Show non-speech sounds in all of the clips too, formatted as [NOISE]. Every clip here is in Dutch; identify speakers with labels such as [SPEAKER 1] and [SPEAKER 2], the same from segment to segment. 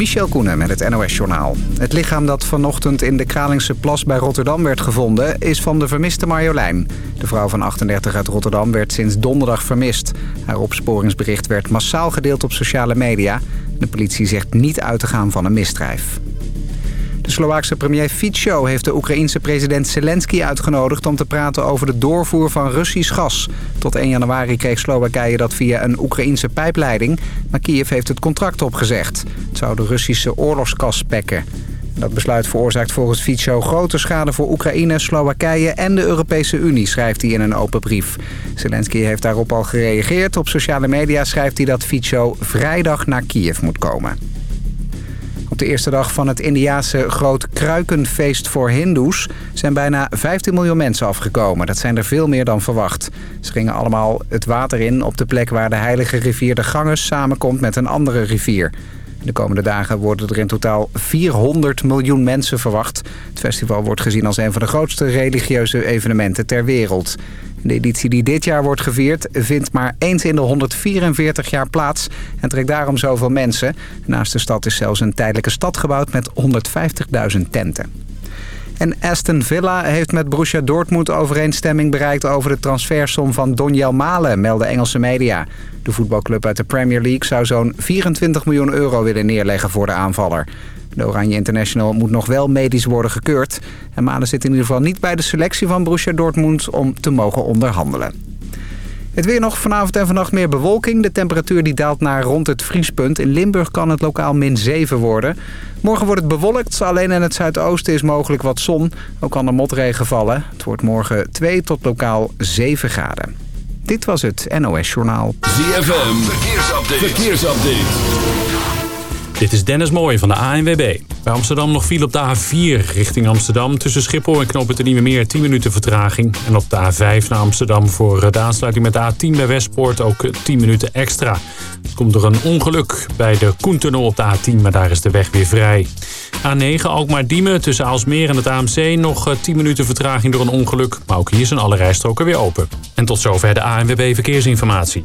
[SPEAKER 1] Michel Koenen met het NOS-journaal. Het lichaam dat vanochtend in de Kralingse Plas bij Rotterdam werd gevonden... is van de vermiste Marjolein. De vrouw van 38 uit Rotterdam werd sinds donderdag vermist. Haar opsporingsbericht werd massaal gedeeld op sociale media. De politie zegt niet uit te gaan van een misdrijf. De Slovaakse premier Fico heeft de Oekraïense president Zelensky uitgenodigd... om te praten over de doorvoer van Russisch gas. Tot 1 januari kreeg Slowakije dat via een Oekraïense pijpleiding... maar Kiev heeft het contract opgezegd. Het zou de Russische oorlogskas spekken. Dat besluit veroorzaakt volgens Fico grote schade voor Oekraïne, Slowakije en de Europese Unie, schrijft hij in een open brief. Zelensky heeft daarop al gereageerd. Op sociale media schrijft hij dat Fico vrijdag naar Kiev moet komen. De eerste dag van het Indiaanse groot kruikenfeest voor hindoes... zijn bijna 15 miljoen mensen afgekomen. Dat zijn er veel meer dan verwacht. Ze gingen allemaal het water in op de plek waar de heilige rivier de Ganges samenkomt met een andere rivier. De komende dagen worden er in totaal 400 miljoen mensen verwacht. Het festival wordt gezien als een van de grootste religieuze evenementen ter wereld. De editie die dit jaar wordt gevierd vindt maar eens in de 144 jaar plaats... en trekt daarom zoveel mensen. Naast de stad is zelfs een tijdelijke stad gebouwd met 150.000 tenten. En Aston Villa heeft met Borussia Dortmund overeenstemming bereikt over de transfersom van Donjel Malen, melden Engelse media. De voetbalclub uit de Premier League zou zo'n 24 miljoen euro willen neerleggen voor de aanvaller. De Oranje International moet nog wel medisch worden gekeurd. En Malen zit in ieder geval niet bij de selectie van Borussia Dortmund om te mogen onderhandelen. Het weer nog vanavond en vannacht meer bewolking. De temperatuur die daalt naar rond het vriespunt. In Limburg kan het lokaal min 7 worden. Morgen wordt het bewolkt. Alleen in het zuidoosten is mogelijk wat zon. Ook kan er motregen vallen. Het wordt morgen 2 tot lokaal 7 graden. Dit was het NOS Journaal.
[SPEAKER 2] ZFM, verkeersupdate. verkeersupdate.
[SPEAKER 3] Dit is Dennis Mooij van de ANWB. Bij Amsterdam nog viel op de A4 richting Amsterdam. Tussen Schiphol en Knoppen ten Nieuwe Meer 10 minuten vertraging. En op de A5 naar Amsterdam voor de aansluiting met de A10 bij Westpoort ook 10 minuten extra. Het komt door een ongeluk bij de Koentunnel op de A10, maar daar is de weg weer vrij. A9 Alkmaar-Diemen tussen Aalsmeer en het AMC nog 10 minuten vertraging door een ongeluk. Maar ook hier zijn alle rijstroken weer open. En tot zover de ANWB Verkeersinformatie.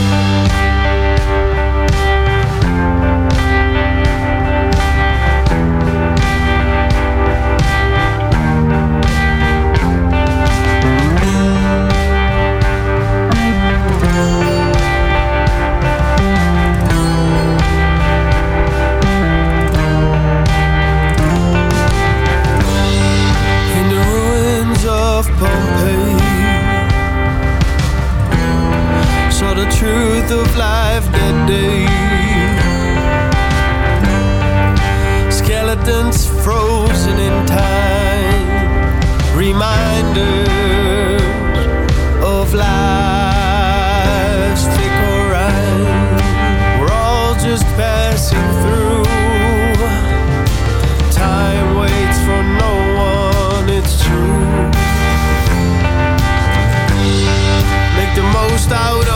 [SPEAKER 4] Truth of life that day. Skeletons frozen in time, reminders of life's fickle ride. We're all just passing through. Time waits for no one, it's true. Make the most out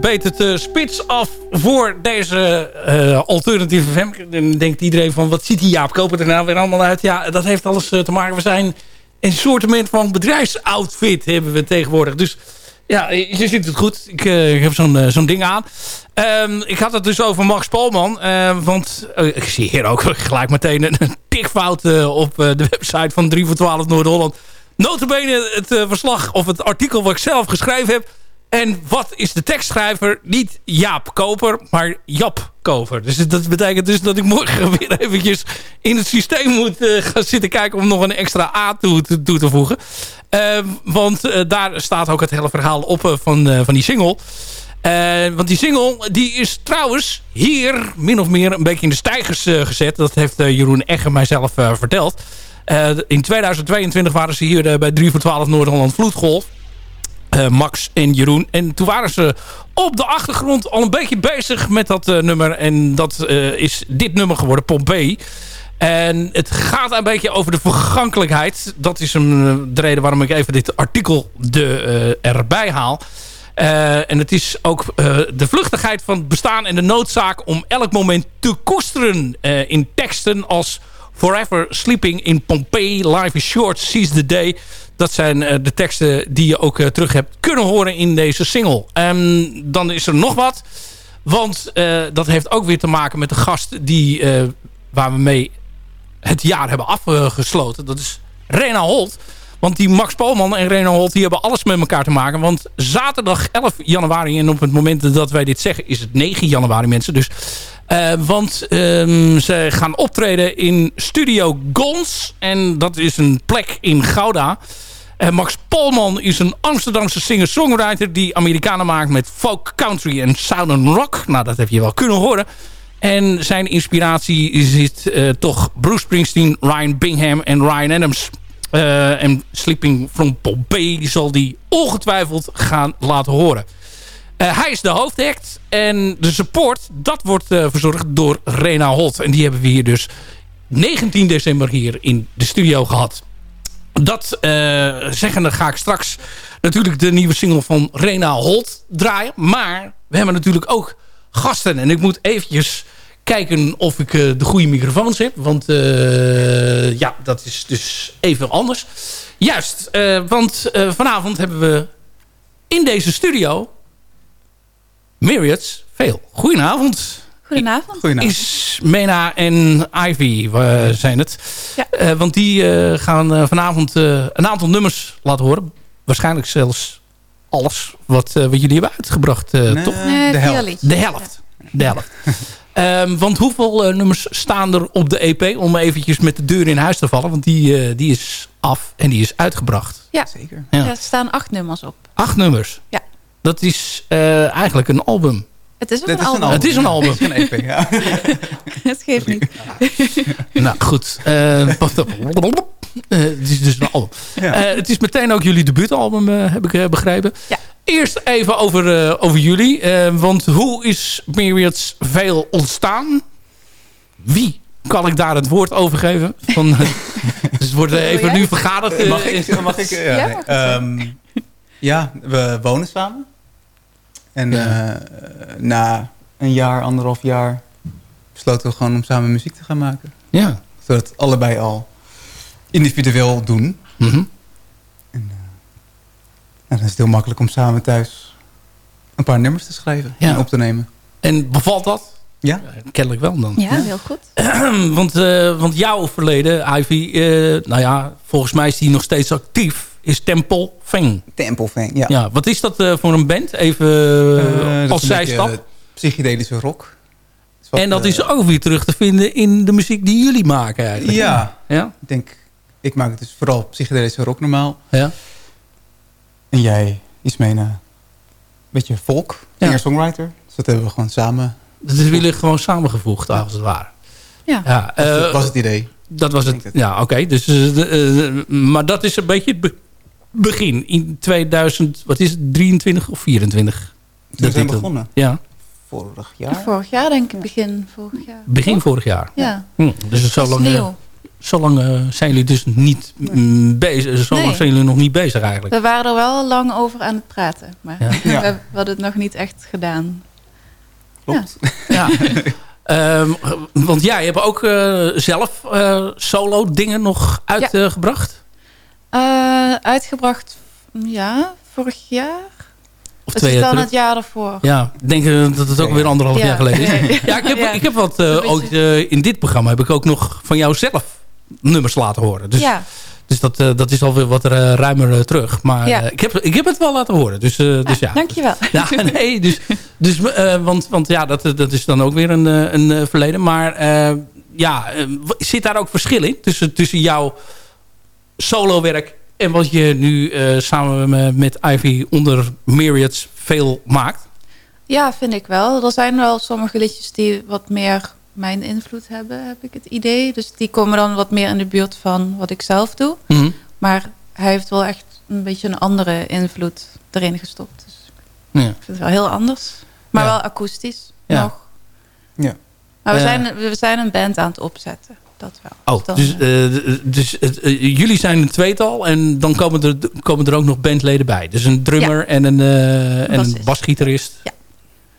[SPEAKER 5] beter te spits af voor deze uh, alternatieve FM. Dan denkt iedereen van, wat ziet die Jaap Koper er nou weer allemaal uit? Ja, dat heeft alles eh, te maken. We zijn een soort van bedrijfsoutfit hebben we tegenwoordig. Dus ja, je ziet het goed. Ik, uh, heb zo'n zo'n ding aan. Um, ik had het dus over Max Polman. want ik zie hier ook [LAUGHS] gelijk meteen een tikfout op de website van 3 voor 12 Noord-Holland. Notabene het verslag of het artikel wat ik zelf geschreven heb en wat is de tekstschrijver? Niet Jaap Koper, maar Jap Koper. Dus dat betekent dus dat ik morgen [LAUGHS] weer eventjes in het systeem moet uh, gaan zitten kijken... om nog een extra A toe, toe te voegen. Uh, want uh, daar staat ook het hele verhaal op van, van die single. want die single die is trouwens hier min of meer een beetje in de stijgers gezet. Dat heeft Jeroen Egger mijzelf verteld. in 2022 waren ze hier bij 3 voor 12 Noord-Holland Vloedgolf. Uh, Max en Jeroen. En toen waren ze op de achtergrond al een beetje bezig met dat uh, nummer. En dat uh, is dit nummer geworden, Pompey. En het gaat een beetje over de vergankelijkheid. Dat is een, de reden waarom ik even dit artikel de, erbij haal. en het is ook de vluchtigheid van het bestaan en de noodzaak om elk moment te koesteren in teksten als Forever Sleeping in Pompeii, Life is Short, Seize the Day. Dat zijn uh, de teksten die je ook uh, terug hebt kunnen horen in deze single. Um, dan is er nog wat. Want eh, dat heeft ook weer te maken met de gast die, eh, waar we mee het jaar hebben afgesloten. Dat is Rena Holt. Want die Max Polman en Rena Holt die hebben alles met elkaar te maken. Want zaterdag 11 januari en op het moment dat wij dit zeggen is het 9 januari mensen. Dus, eh, want ehm, ze gaan optreden in Studio Gons. En dat is een plek in Gouda. En Max Polman is een Amsterdamse singer-songwriter... die Amerikanen maakt met folk, country en southern rock. Nou, dat heb je wel kunnen horen. En zijn inspiratie zit uh, toch Bruce Springsteen, Ryan Bingham en Ryan Adams. En Sleeping from Pompeii zal die ongetwijfeld gaan laten horen. Uh, hij is de hoofdact en de support, dat wordt verzorgd door Rena Holt. En die hebben we hier dus 19 december hier in de studio gehad dat uh, zeggende ga ik straks natuurlijk de nieuwe single van Rena Holt draaien. Maar we hebben natuurlijk ook gasten. En ik moet eventjes kijken of ik de goede microfoons heb. Want ja, dat is dus even anders. Juist, want vanavond hebben we in deze studio Myriads veel. Goedenavond.
[SPEAKER 6] Goedenavond.
[SPEAKER 5] Goedenavond. Is Mena en Ivy uh, zijn het. Ja. Uh, want die uh, gaan vanavond een aantal nummers laten horen. Waarschijnlijk zelfs alles wat, wat jullie hebben uitgebracht,
[SPEAKER 6] nee,
[SPEAKER 5] toch?
[SPEAKER 6] Nee,
[SPEAKER 5] de helft. De helft. Ja. [LAUGHS] De helft. um, want hoeveel nummers staan er op de EP? Om eventjes met de deur in huis te vallen. Want die, die is af en die is uitgebracht.
[SPEAKER 6] Ja, zeker. Ja. er staan acht nummers op.
[SPEAKER 5] Acht nummers?
[SPEAKER 6] Ja.
[SPEAKER 5] Dat is eigenlijk een album.
[SPEAKER 6] Het is,
[SPEAKER 5] een,
[SPEAKER 6] is
[SPEAKER 5] album. Het is een album.
[SPEAKER 7] Het is een EP, ja. [LAUGHS]
[SPEAKER 6] het geeft niet. [LAUGHS]
[SPEAKER 5] nou, goed. Uh, uh, [LAUGHS] het is dus een album. Ja. Uh, het is meteen ook jullie debuutalbum, heb ik begrepen.
[SPEAKER 6] Ja.
[SPEAKER 5] Eerst even over, over jullie. want hoe is Myriads veel ontstaan? Wie kan ik daar het woord over geven? Van, dus het wordt even nu vergaderd.
[SPEAKER 7] mag ik? Mag ik ja, nee. um, ja, we wonen samen. En ja. uh, na een jaar, anderhalf jaar, besloten we gewoon om samen muziek te gaan maken.
[SPEAKER 5] Ja.
[SPEAKER 7] Zodat allebei al individueel doen.
[SPEAKER 5] Mm -hmm.
[SPEAKER 7] En uh, dan is het heel makkelijk om samen thuis een paar nummers te schrijven
[SPEAKER 5] ja.
[SPEAKER 7] en op te nemen.
[SPEAKER 5] En bevalt dat?
[SPEAKER 7] Ja.
[SPEAKER 5] Kennelijk wel dan.
[SPEAKER 6] Ja, heel goed. [CLEARS THROAT]
[SPEAKER 5] want, uh, want jouw verleden, Ivy, nou ja, volgens mij is die nog steeds actief is Temple Fang.
[SPEAKER 7] Temple Fang, ja.
[SPEAKER 5] ja. Wat is dat uh, voor een band? Even uh, als zijstap.
[SPEAKER 7] psychedelische rock.
[SPEAKER 5] Wat, en dat uh, is ook weer terug te vinden in de muziek die jullie maken eigenlijk.
[SPEAKER 7] Ja,
[SPEAKER 5] ja?
[SPEAKER 7] ik denk, ik maak het dus vooral psychedelische rock normaal.
[SPEAKER 5] Ja.
[SPEAKER 7] En jij iets mee een beetje folk, singer-songwriter. Dus dat hebben we gewoon samen...
[SPEAKER 5] Dat is jullie gewoon samengevoegd, als het ware.
[SPEAKER 6] Ja,
[SPEAKER 5] ja
[SPEAKER 7] dat was het idee.
[SPEAKER 5] Dat was het. Ja, oké. Okay. Dus, uh, maar dat is een beetje het begin. In 2000, wat is het, 23 of 24?
[SPEAKER 7] We zijn begonnen.
[SPEAKER 5] Ja.
[SPEAKER 7] Vorig jaar?
[SPEAKER 6] Vorig jaar denk ik, begin vorig jaar.
[SPEAKER 5] Begin vorig jaar?
[SPEAKER 6] Ja.
[SPEAKER 5] Hm, dus zo lang, uh, zo lang uh, zijn jullie dus niet mm, bezig. Zo nee. lang zijn jullie nog niet bezig eigenlijk.
[SPEAKER 6] We waren er wel lang over aan het praten. Maar ja. [LAUGHS] we, we hadden het nog niet echt gedaan.
[SPEAKER 7] Klopt.
[SPEAKER 5] Ja. [LAUGHS] ja. Um, want jij hebt ook uh, zelf uh, solo dingen nog uitgebracht?
[SPEAKER 6] Uh, uitgebracht, ja, vorig jaar.
[SPEAKER 5] Of
[SPEAKER 6] het
[SPEAKER 5] twee
[SPEAKER 6] is dan
[SPEAKER 5] jaar
[SPEAKER 6] het jaar ervoor.
[SPEAKER 5] Ja, ik denk dat het ook weer anderhalf
[SPEAKER 6] ja.
[SPEAKER 5] jaar geleden is. [LAUGHS]
[SPEAKER 6] Nee.
[SPEAKER 5] Ja, ik heb,
[SPEAKER 6] Ja.
[SPEAKER 5] ik heb wat uh, ook, uh, in dit programma heb ik ook nog van jou zelf nummers laten horen. Dus,
[SPEAKER 6] ja.
[SPEAKER 5] dus dat, uh, dat is alweer wat uh, ruimer terug. Maar
[SPEAKER 6] Ja.
[SPEAKER 5] ik, heb, ik heb het wel laten horen. Dus, uh, dus ja.
[SPEAKER 6] Dankjewel. [LAUGHS]
[SPEAKER 5] Ja, nee, dus, dus, want, want ja, dat, dat is dan ook weer een, een verleden. Maar ja, zit daar ook verschil in tussen, tussen jouw solowerk en wat je nu samen met Ivy onder Myriads veel maakt?
[SPEAKER 6] Ja, vind ik wel. Er zijn wel sommige liedjes die wat meer mijn invloed hebben, heb ik het idee. Dus die komen dan wat meer in de buurt van wat ik zelf doe.
[SPEAKER 5] Mm -hmm.
[SPEAKER 6] Maar hij heeft wel echt een beetje een andere invloed erin gestopt. Dus
[SPEAKER 5] ja.
[SPEAKER 6] ik vind het wel heel anders. Maar
[SPEAKER 5] Ja.
[SPEAKER 6] wel akoestisch
[SPEAKER 5] Ja.
[SPEAKER 6] nog.
[SPEAKER 7] Ja.
[SPEAKER 6] Maar we,
[SPEAKER 5] Eh.
[SPEAKER 6] zijn, we zijn een band aan het opzetten. Dat wel.
[SPEAKER 5] Oh,
[SPEAKER 6] Dan,
[SPEAKER 5] dus,
[SPEAKER 6] eh,
[SPEAKER 5] eh, dus eh, jullie zijn een tweetal en dan komen er, komen er ook nog bandleden bij. Dus een drummer en een, eh, en een
[SPEAKER 6] bassist.
[SPEAKER 5] basgitarist.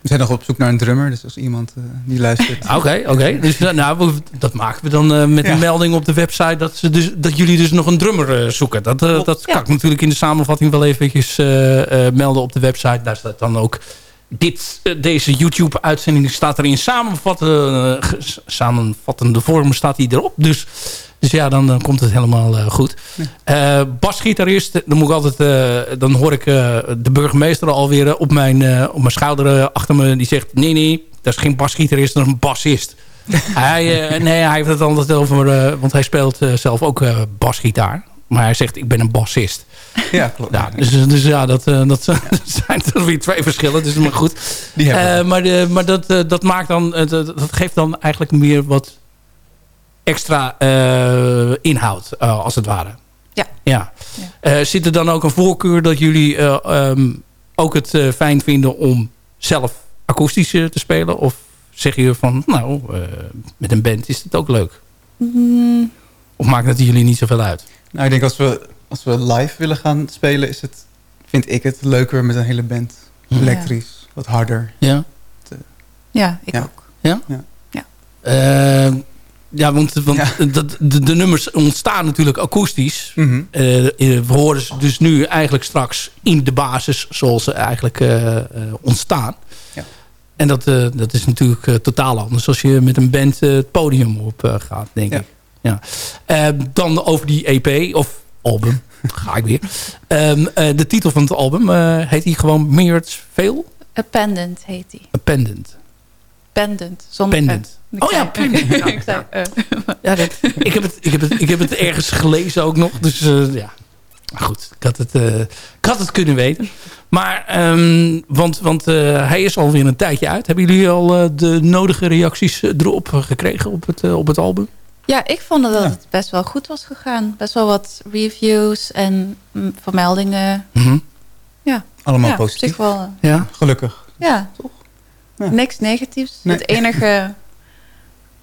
[SPEAKER 7] We zijn nog op zoek naar een drummer, dus als iemand uh, die luistert.
[SPEAKER 5] Oké, oké. Dus uh, nou, dat maken we dan uh, met
[SPEAKER 7] Ja.
[SPEAKER 5] een melding op de website dat, ze dus, dat jullie dus nog een drummer zoeken. Dat, dat
[SPEAKER 6] Ja.
[SPEAKER 5] kan ik natuurlijk in de samenvatting wel eventjes melden op de website. Daar staat dan ook dit, eh, deze YouTube-uitzending staat er in eh, ge- samenvattende vorm staat hij erop. Dus, dus ja, dan, dan komt het helemaal eh, goed. Basgitarist, dan, moet ik altijd, dan hoor ik de burgemeester alweer op, mijn, op mijn schouder achter me. Die zegt, nee, nee, dat is geen basgitarist, dat is een bassist. [LAUGHS] hij, nee, hij heeft het altijd over, want hij speelt zelf ook basgitaar. Maar hij zegt, ik ben een bassist. [LAUGHS]
[SPEAKER 7] Ja, klopt.
[SPEAKER 5] Ja, dus, dus ja, dat, eh, dat [LAUGHS] zijn er weer twee verschillen. Dus maar goed.
[SPEAKER 7] Die.
[SPEAKER 5] Eh, maar de, maar dat, eh, dat maakt dan, dat, dat geeft dan eigenlijk meer wat extra eh, inhoud, eh, als het ware.
[SPEAKER 6] Ja.
[SPEAKER 5] ja.
[SPEAKER 6] Ja.
[SPEAKER 5] Eh, zit er dan ook een voorkeur dat jullie eh, ehm, ook het fijn vinden om zelf akoestisch te spelen? Of zeg je van, nou, eh, met een band is het ook leuk?
[SPEAKER 6] Mm,
[SPEAKER 5] Of maakt het jullie niet zoveel uit?
[SPEAKER 7] Nou, ik denk als we, als we live willen gaan spelen, is het, vind ik het leuker met een hele band. Elektrisch, wat harder.
[SPEAKER 5] Ja.
[SPEAKER 6] ja, ik
[SPEAKER 7] Ja.
[SPEAKER 6] ook.
[SPEAKER 5] Eh, ja, want, want
[SPEAKER 7] Ja.
[SPEAKER 5] Dat, de, de nummers ontstaan natuurlijk akoestisch. Eh, we horen ze dus nu eigenlijk straks in de basis zoals ze eigenlijk eh, eh, ontstaan.
[SPEAKER 7] Ja.
[SPEAKER 5] En dat, eh, dat is natuurlijk totaal anders als je met een band het podium op gaat, denk
[SPEAKER 7] Ja.
[SPEAKER 5] ik. Ja. Eh, dan over die EP of album. [LAUGHS] Ga ik weer. Ehm, eh, de titel van het album eh, heet die gewoon Meert Veel?
[SPEAKER 6] Appendant heet die.
[SPEAKER 5] Pendant.
[SPEAKER 6] Pendant. Zonder
[SPEAKER 5] Pendant.
[SPEAKER 6] Ik
[SPEAKER 5] Oh ja, pendant.
[SPEAKER 6] ik zei, [LAUGHS] eh. [LAUGHS]
[SPEAKER 5] Ja, dat, ik, heb het, ik, heb het, ik heb het ergens gelezen ook nog. Dus eh, ja, Maar goed. Ik had het, eh, ik had het kunnen weten. Maar, ehm, want, want eh, hij is alweer een tijdje uit. Hebben jullie al eh, de nodige reacties erop gekregen op het, op het album?
[SPEAKER 6] Ja, ik vond dat
[SPEAKER 7] Ja.
[SPEAKER 6] het best wel goed was gegaan. Best wel wat reviews en mm, vermeldingen.
[SPEAKER 7] Allemaal
[SPEAKER 6] ja, op
[SPEAKER 7] positief.
[SPEAKER 6] wel. eh,
[SPEAKER 5] Ja.
[SPEAKER 7] Gelukkig.
[SPEAKER 6] Ja,
[SPEAKER 7] Toch? Ja.
[SPEAKER 6] niks negatiefs.
[SPEAKER 7] Nee.
[SPEAKER 6] Het enige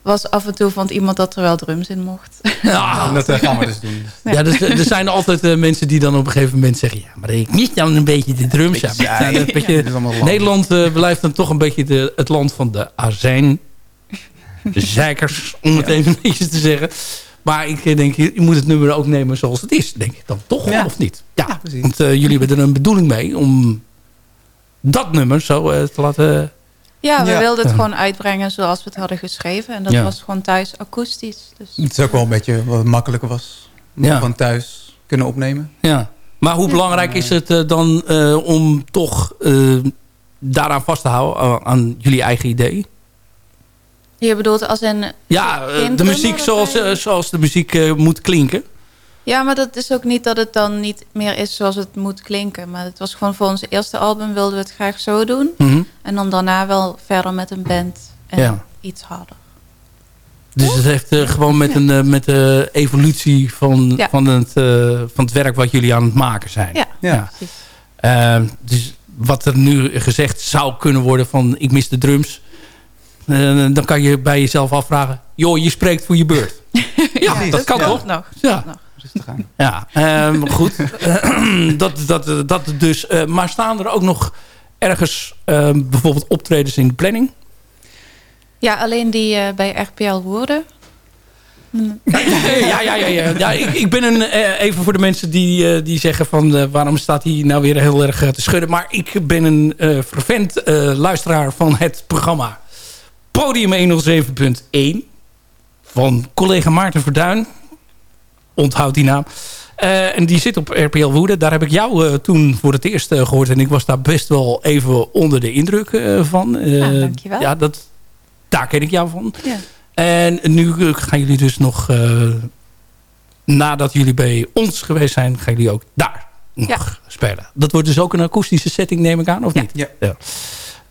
[SPEAKER 6] was af en toe vond iemand dat er wel drums in mocht.
[SPEAKER 5] Ja, [LAUGHS]
[SPEAKER 7] Dat eh, gaan we dus doen.
[SPEAKER 5] ja dus, er zijn altijd eh, mensen die dan op een gegeven moment zeggen... ja, maar ik mis dan een beetje de drums. Ja, beetje-
[SPEAKER 7] Dit is allemaal lang.
[SPEAKER 5] Nederland eh, blijft dan toch een beetje de, het land van de azijn. De zeikers, om het even netjes te zeggen. Maar ik eh, denk, je moet het nummer ook nemen zoals het is. Denk ik dan toch,
[SPEAKER 7] Ja.
[SPEAKER 5] of niet? Ja,
[SPEAKER 7] Ja, precies.
[SPEAKER 5] want eh, jullie hebben er een bedoeling mee om dat nummer zo eh, te laten...
[SPEAKER 6] Ja, we
[SPEAKER 7] Ja.
[SPEAKER 6] wilden het gewoon uitbrengen zoals we het hadden geschreven. En dat
[SPEAKER 5] Ja.
[SPEAKER 6] was gewoon thuis akoestisch. Dus
[SPEAKER 7] Het is ook wel een beetje wat makkelijker was. Van thuis kunnen opnemen.
[SPEAKER 5] Ja. Maar hoe belangrijk is het dan eh, om toch eh, daaraan vast te houden, aan jullie eigen idee?
[SPEAKER 6] Je bedoelt als een...
[SPEAKER 5] Ja, eh, de muziek zoals, eh, zoals de muziek eh, moet klinken.
[SPEAKER 6] Ja, maar dat is ook niet dat het dan niet meer is zoals het moet klinken. Maar het was gewoon voor ons eerste album wilden we het graag zo doen.
[SPEAKER 5] Mhm.
[SPEAKER 6] En dan daarna wel verder met een band. En
[SPEAKER 5] Ja.
[SPEAKER 6] iets harder.
[SPEAKER 5] Dus het heeft eh, gewoon met, een, met de evolutie van,
[SPEAKER 6] Ja.
[SPEAKER 5] van, het, eh, van het werk wat jullie aan het maken zijn.
[SPEAKER 6] Ja,
[SPEAKER 7] Ja.
[SPEAKER 6] precies.
[SPEAKER 5] Eh, dus wat er nu gezegd zou kunnen worden van ik mis de drums. Eh, dan kan je bij jezelf afvragen. Joh, je spreekt voor je beurt. [LAUGHS] ja, dat kan
[SPEAKER 7] Ja.
[SPEAKER 5] toch?
[SPEAKER 6] Nog.
[SPEAKER 5] Ja.
[SPEAKER 6] nog.
[SPEAKER 7] Rustig aan.
[SPEAKER 5] Ja, ehm, goed. [LAUGHS] [CLEARS THROAT] dat, dat, dat dus. eh, maar staan er ook nog ergens ehm, bijvoorbeeld optredens in de planning?
[SPEAKER 6] Ja, alleen die eh, bij RPL Woerden.
[SPEAKER 5] ja, ja, ja. ja, ja ik, ik ben een, eh, even voor de mensen die, eh, die zeggen van... eh, waarom staat hij nou weer heel erg eh, te schudden. Maar ik ben een eh fervent eh, luisteraar van het programma Podium 107.1. Van collega Maarten Verduin. Onthoud die naam. Eh, en die zit op RPL Woede. Daar heb ik jou eh, toen voor het eerst eh, gehoord. En ik was daar best wel even onder de indruk eh, van. Eh,
[SPEAKER 6] Ja, dankjewel.
[SPEAKER 5] Ja, dat, daar ken ik jou van.
[SPEAKER 6] Ja.
[SPEAKER 5] En nu gaan jullie dus nog... eh, nadat jullie bij ons geweest zijn... gaan jullie ook daar nog
[SPEAKER 6] Ja.
[SPEAKER 5] spelen. Dat wordt dus ook een akoestische setting, neem ik aan, of
[SPEAKER 6] Ja.
[SPEAKER 5] niet?
[SPEAKER 7] Ja.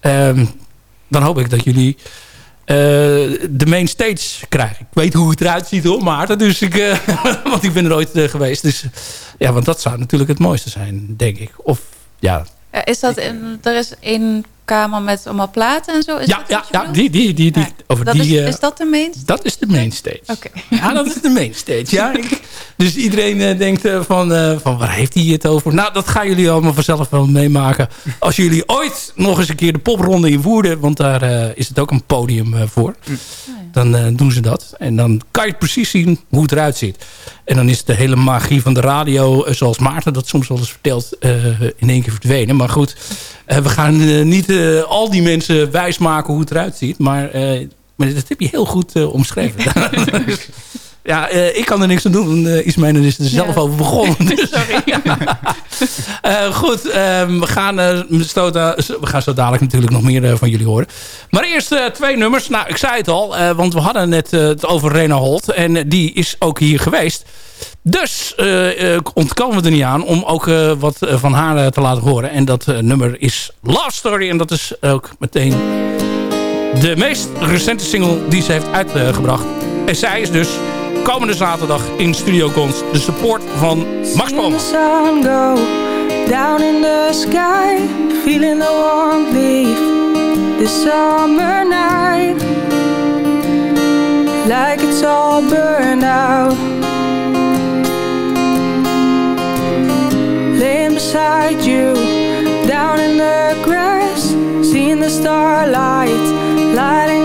[SPEAKER 5] Ehm, dan hoop ik dat jullie eh, de main stage krijgen. Ik weet hoe het eruit ziet hoor, Maarten. Dus ik, eh, [LAUGHS] want ik ben er ooit eh, geweest. Dus ja, want dat zou natuurlijk het mooiste zijn, denk ik. Of ja,
[SPEAKER 6] is dat in, er is één kamer met allemaal platen en zo? Is
[SPEAKER 5] ja, ja, ja die, die, die, die, over
[SPEAKER 6] Dat
[SPEAKER 5] die,
[SPEAKER 6] is,
[SPEAKER 5] eh,
[SPEAKER 6] is dat de mainstay?
[SPEAKER 5] dat is de main stage.
[SPEAKER 6] Oké.
[SPEAKER 5] Ja, dat is de main stage. Ja, [LAUGHS] dus iedereen eh, denkt eh, van, van waar heeft hij het over? Nou, dat gaan jullie allemaal vanzelf wel meemaken. Als jullie ooit nog eens een keer de popronde in Woerden... want daar is het ook een podium voor... dan eh, doen ze dat. En dan kan je precies zien hoe het eruit ziet. En dan is de hele magie van de radio... eh, zoals Maarten dat soms wel eens vertelt... eh, in één keer verdwenen. Maar goed, we gaan niet,
[SPEAKER 8] al die mensen wijsmaken hoe het eruit ziet. Maar, maar dat heb je heel goed omschreven. [LAUGHS] [LAUGHS] Ja, uh, ik kan er niks aan doen. Uh, Ismene is er zelf ja. over begonnen. [LAUGHS] Dus. Sorry. uh, [LAUGHS] goed, we, gaan, we gaan zo dadelijk natuurlijk nog meer van jullie horen. Maar eerst twee nummers. Nou, ik zei het al, want we hadden net het over Rena Holt. En die is ook hier geweest. Dus ontkomen we er niet aan om ook wat van haar te laten horen. En dat nummer is Love Story. En dat is ook meteen de meest recente single die ze heeft uitgebracht. En zij is dus komende zaterdag in Studio Cons. De support van Max Boom. down in the sky Feeling the warmth leave The summer night Like it's all burned out Laying beside you Down in the grass Seeing the starlight Lighting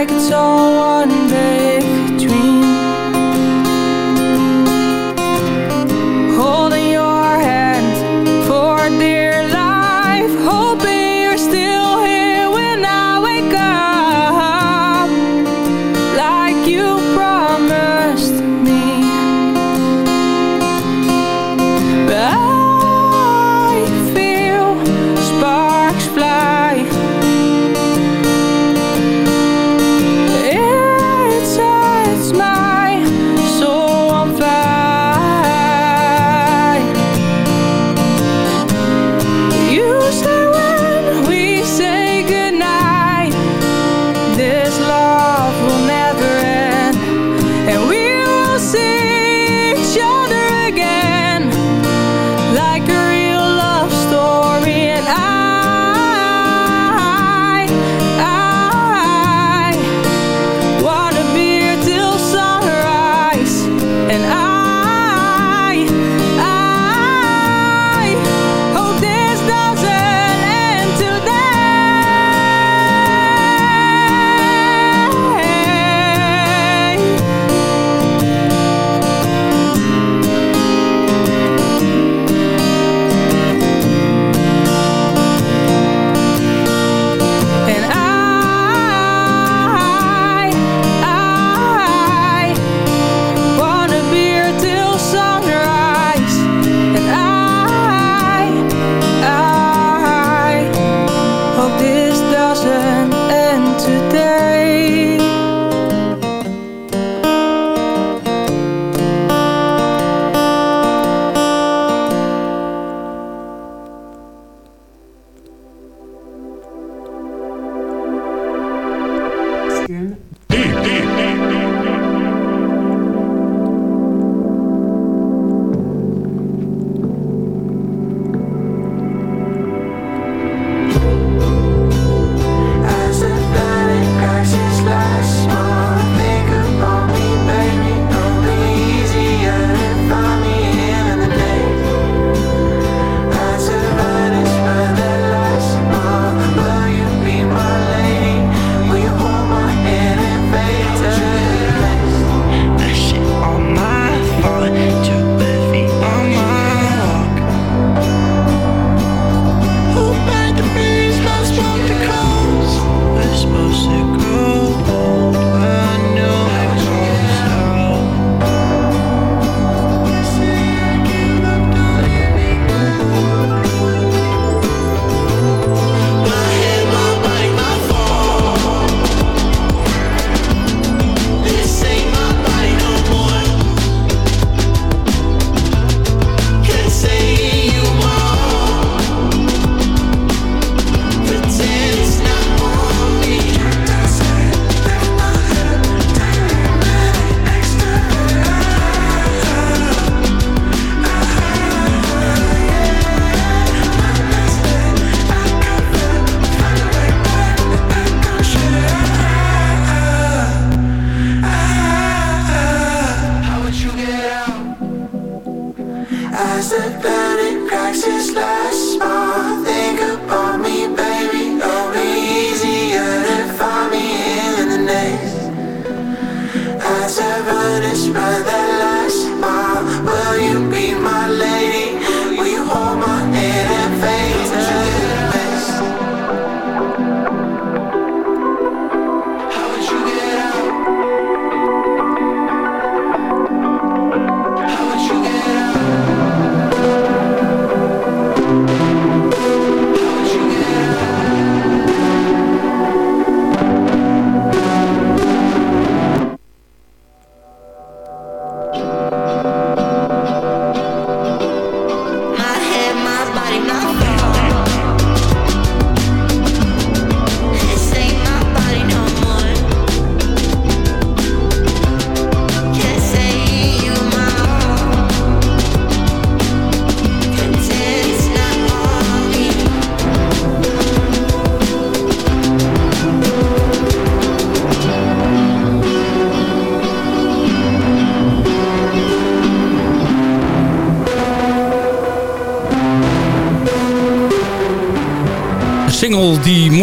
[SPEAKER 8] like it's
[SPEAKER 5] all one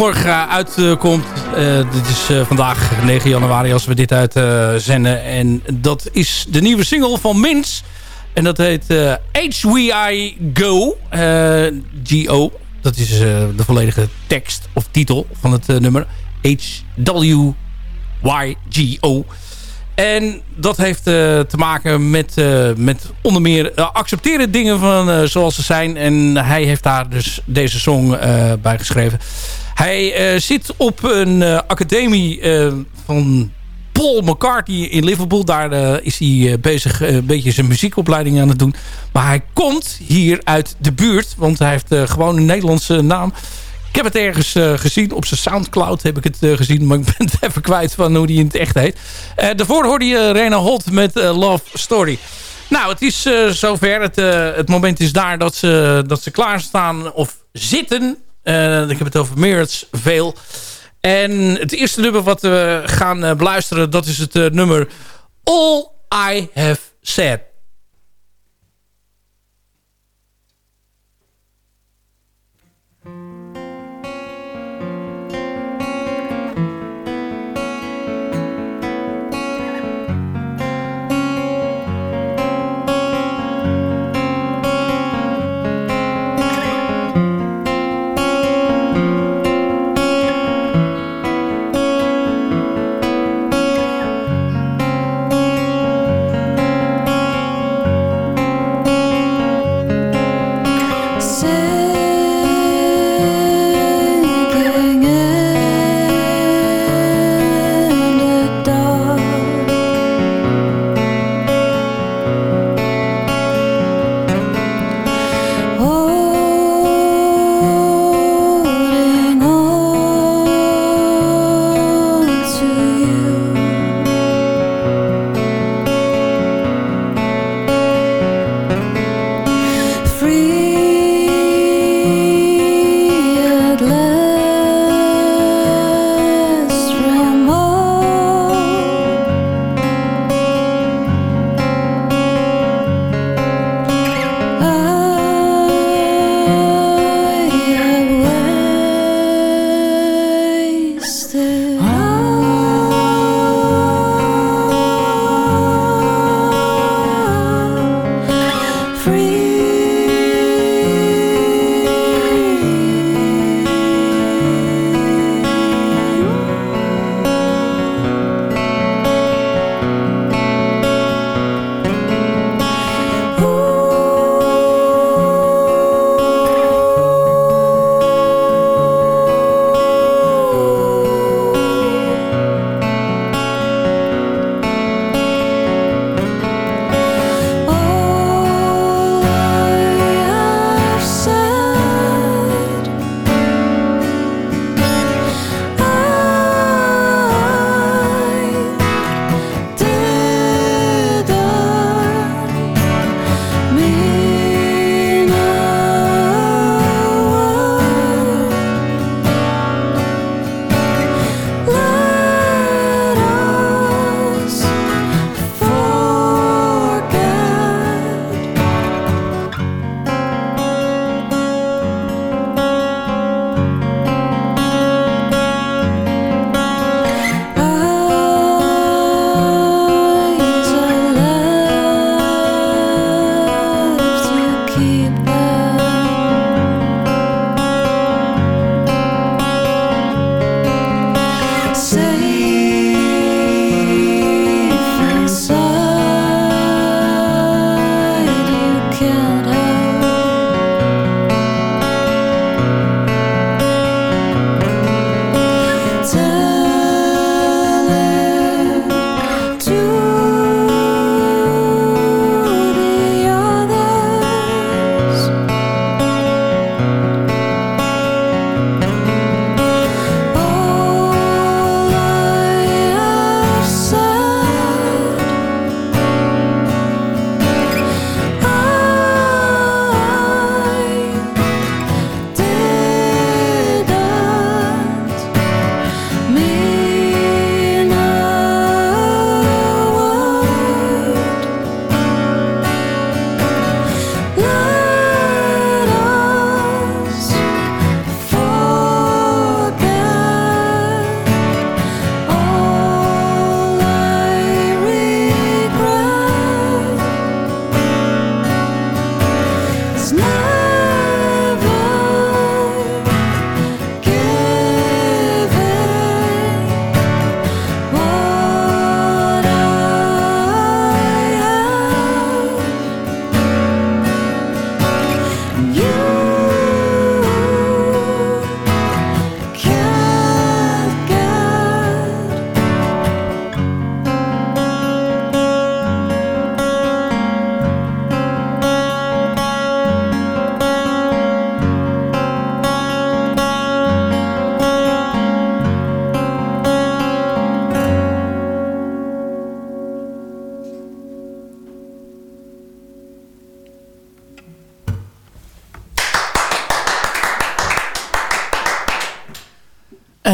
[SPEAKER 5] morgen uitkomt. dit is vandaag 9 januari als we dit uitzenden. en dat is de nieuwe single van Mins. En dat heet HWI Go. G-O. Dat is de volledige tekst of titel van het nummer. H-W-Y-G-O. En dat heeft te maken met, met onder meer accepteren dingen van zoals ze zijn. En hij heeft daar dus deze song bij geschreven. Hij zit op een academie van Paul McCartney in Liverpool. Daar is hij bezig een beetje zijn muziekopleiding aan het doen. Maar hij komt hier uit de buurt. Want hij heeft gewoon een Nederlandse naam. Ik heb het ergens gezien. Op zijn Soundcloud heb ik het gezien. Maar ik ben het [LAUGHS] even kwijt van hoe die in het echt heet. Daarvoor hoorde je Rena Holt met Love Story. Nou, het is zover. Het, het moment is daar dat ze, dat ze klaarstaan of zitten. Ik heb het over Merits veel. En het eerste nummer wat we gaan beluisteren... dat is het nummer All I Have Said.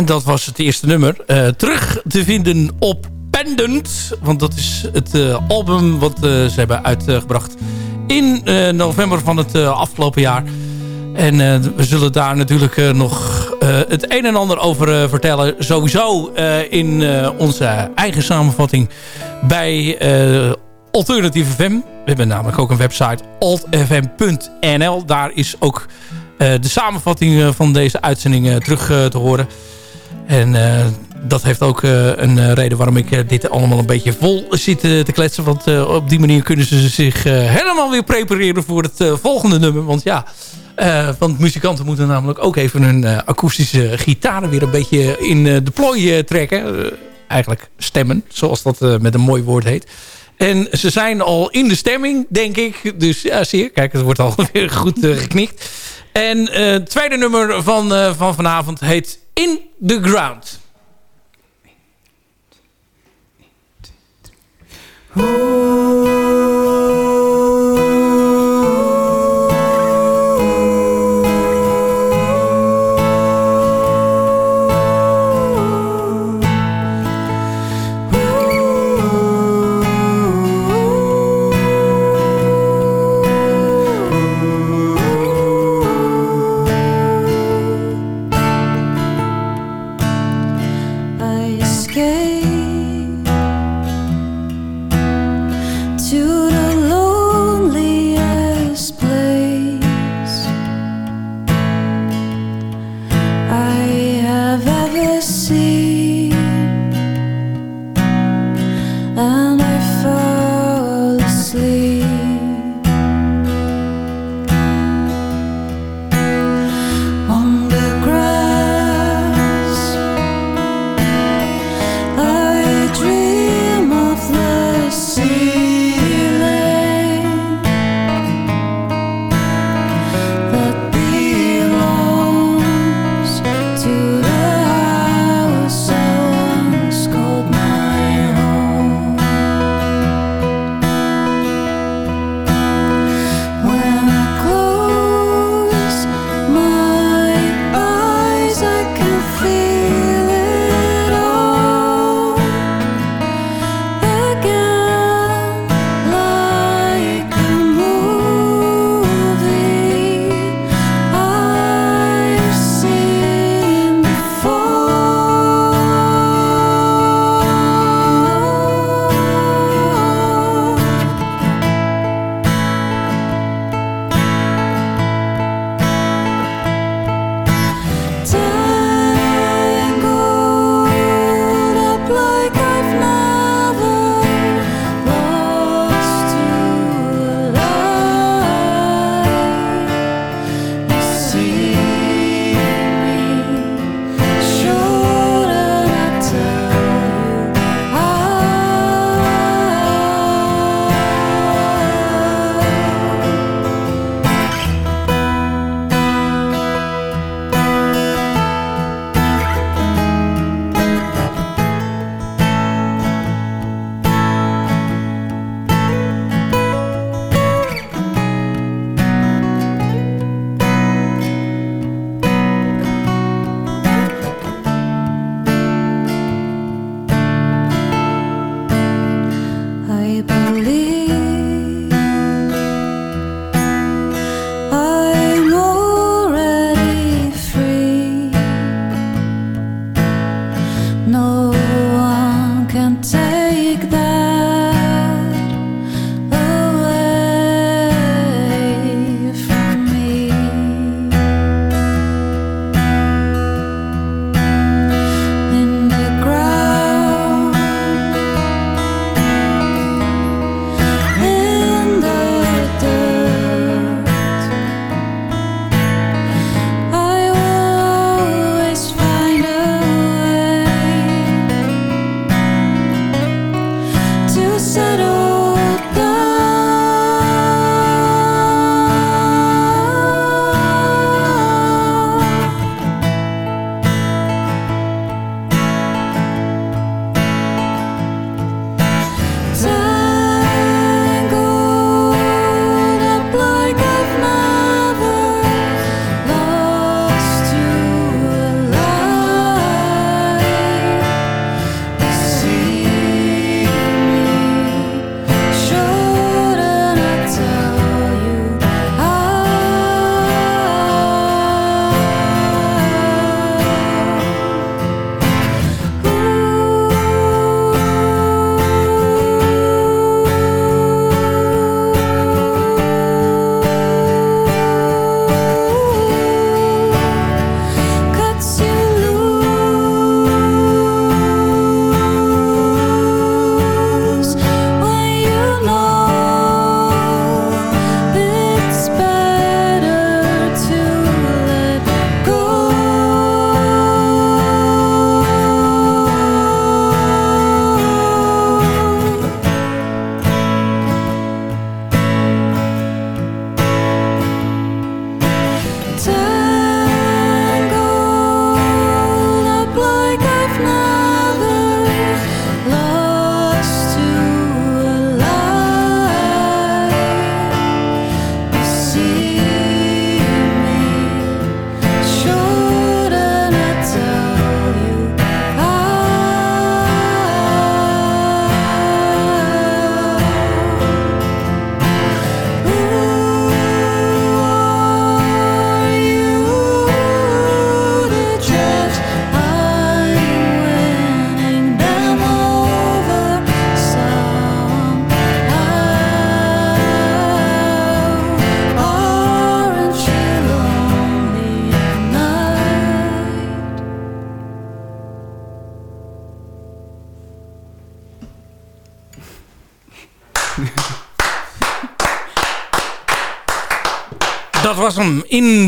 [SPEAKER 5] Dat was het eerste nummer. terug te vinden op Pendant. Want dat is het album wat ze hebben uitgebracht in november van het afgelopen jaar. En we zullen daar natuurlijk nog het een en ander over vertellen. Sowieso in onze eigen samenvatting bij Alternatieve FM. We hebben namelijk ook een website altfm.nl. Daar is ook de samenvatting van deze uitzending terug te horen. En dat heeft ook een reden waarom ik dit allemaal een beetje vol zit te kletsen. Want op die manier kunnen ze zich helemaal weer prepareren voor het volgende nummer. Want ja, want muzikanten moeten namelijk ook even hun akoestische gitaren weer een beetje in de plooi trekken. eigenlijk stemmen, zoals dat met een mooi woord heet. En ze zijn al in de stemming, denk ik. Dus ja, zie je. Kijk, het wordt alweer [LAUGHS] goed geknikt. En het tweede nummer van, van vanavond heet in the ground. Ooh.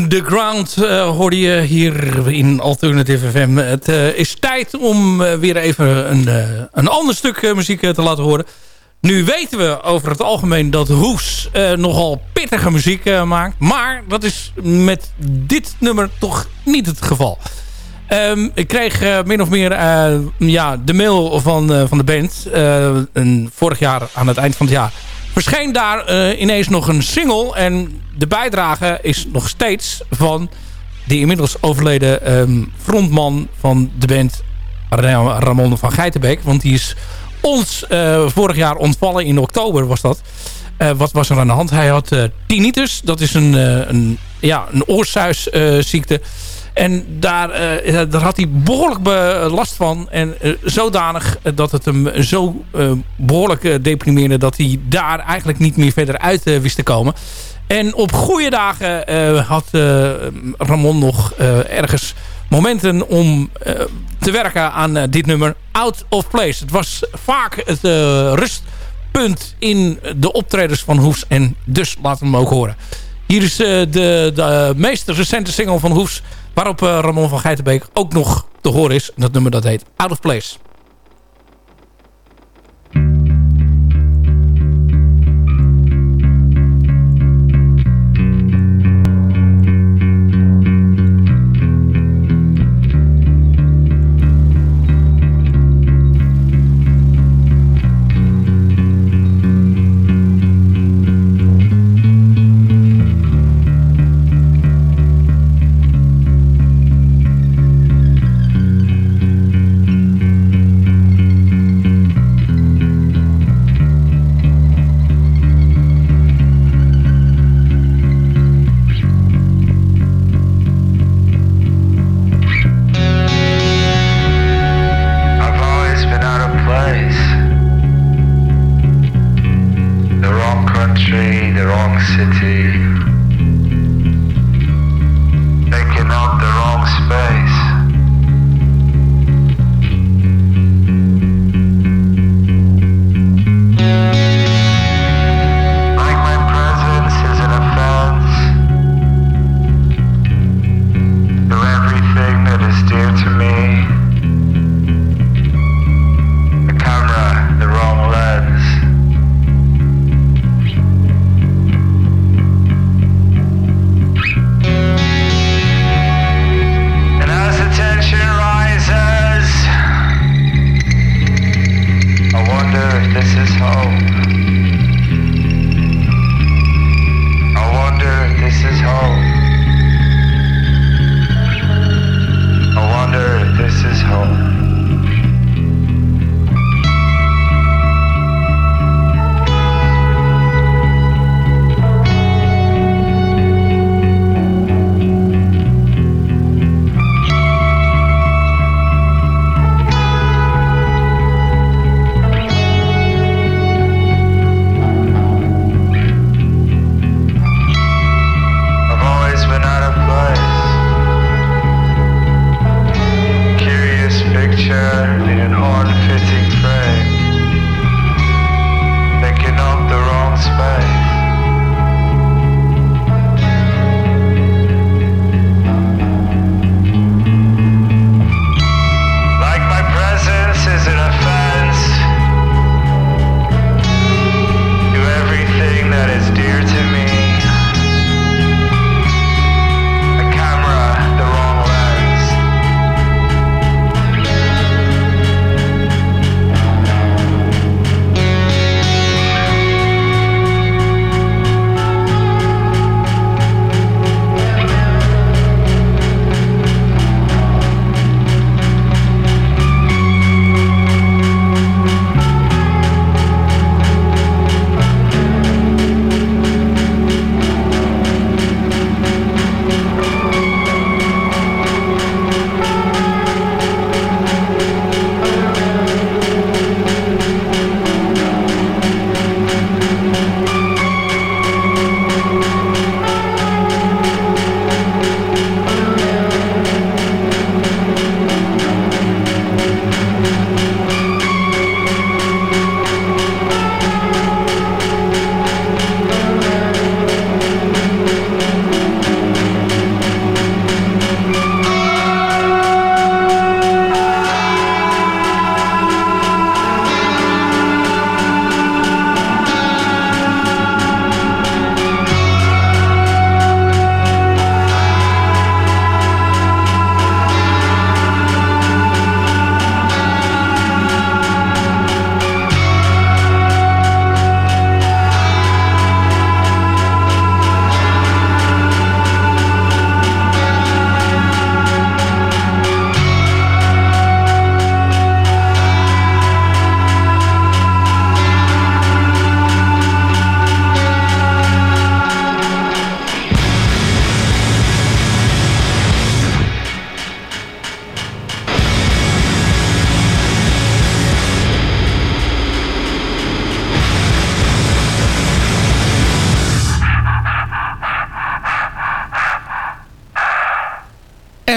[SPEAKER 5] The Ground uh, hoorde je hier in Alternative FM. Het uh, is tijd om uh, weer even een, een ander stuk muziek te laten horen. Nu weten we over het algemeen dat Hoes nogal pittige muziek maakt. Maar dat is met dit nummer toch niet het geval. Um, ik kreeg min of meer ja, de mail van, van de band. een, vorig jaar aan het eind van het jaar verscheen daar uh, ineens nog een single. En de bijdrage is nog steeds van de inmiddels overleden um, frontman van de band Ramon van Geitenbeek. Want die is ons uh, vorig jaar ontvallen in oktober was dat. Uh, wat was er aan de hand? Hij had tinnitus. Dat is een, een, ja, een oorsuisziekte. En daar, uh, daar had hij behoorlijk last van. En uh, zodanig dat het hem zo behoorlijk deprimeerde... dat hij daar eigenlijk niet meer verder uit wist te komen. En op goede dagen had Ramon nog ergens momenten om te werken aan dit nummer. Out of Place. Het was vaak het rustpunt in de optredens van Hoefs. En dus laten we hem ook horen. Hier is de, de meest recente single van Hoefs... Waarop uh, Ramon van Geitenbeek ook nog te horen is. Dat nummer dat heet Out of Place.